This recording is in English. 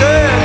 Yeah.